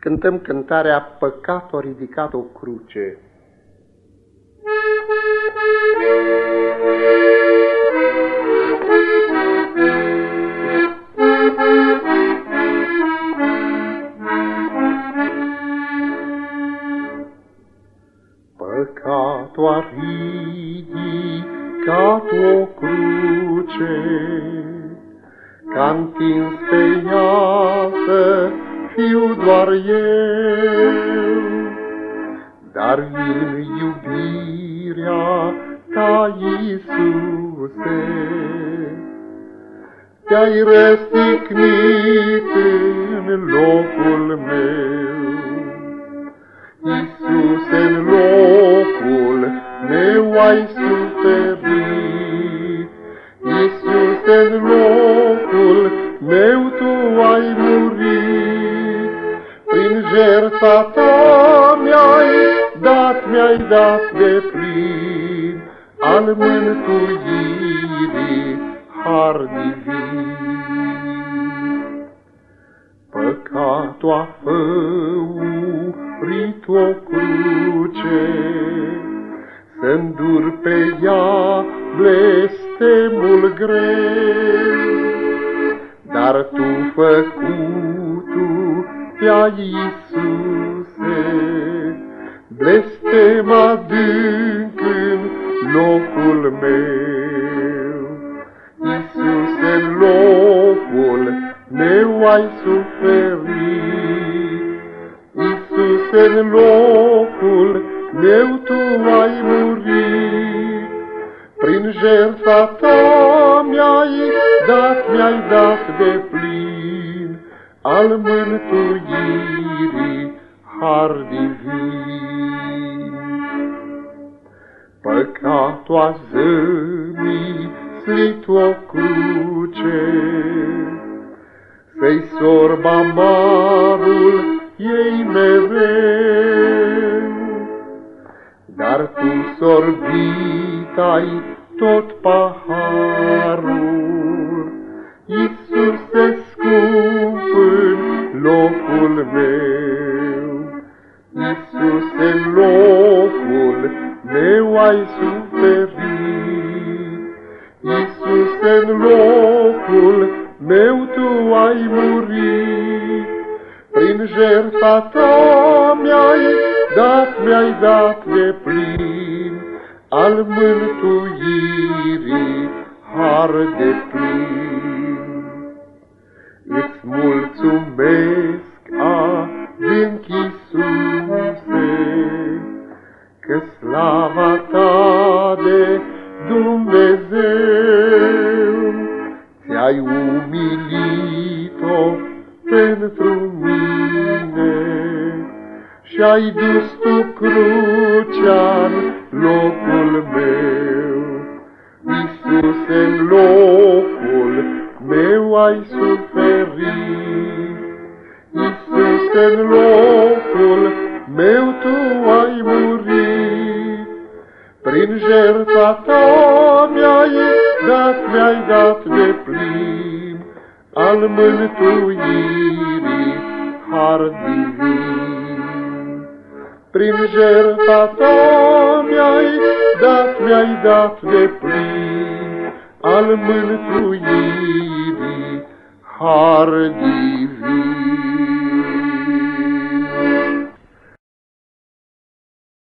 cântăm cântarea Păcatul a ridicat o cruce. Păcatul a ridicat o cruce, Ca întins pe ea să fiu doar eu, dar în iubirea ta, Iisuse, te-ai răstignit în locul meu. Iisuse, în locul meu ai suferit, Iisuse, în locul meu tu ai murit, prin jertfa ta mi-ai dat, mi-ai dat de plin al mântuirii har divin. Păcatul a făurit o cruce, Să-ndur pe ea blestemul greu, Dar tu făcutul pe Iisuse, blestem adânc în locul meu. Iisuse, în locul meu ai suferit, Iisuse, în locul meu tu ai murit, prin jertfa ta mi-ai dat, mi-ai dat de plin, al mântuirii har divin. Păcatul a zămislit o cruce, Să-i sorb amarul ei mereu, Dar tu sorbit ai tot paharul, Iisuse scump în locul meu. Iisus, în locul meu ai suferit. Iisus, în locul meu tu ai murit. Prin jertfa ta mi-ai dat, mi-ai dat de plin al mântuirii har de plin. Că slava ta de Dumnezeu ți-ai umilit-o pentru mine și ai dus tu crucea în locul meu. Iisus, în locul meu ai suferit. Iisus, în locul meu tu ai murit. Prin jertfa ta mi-ai dat, mi-ai dat de plin al mântuirii har divin. Prin jertfa ta mi-ai dat, mi-ai dat de plin al mântuirii har divin.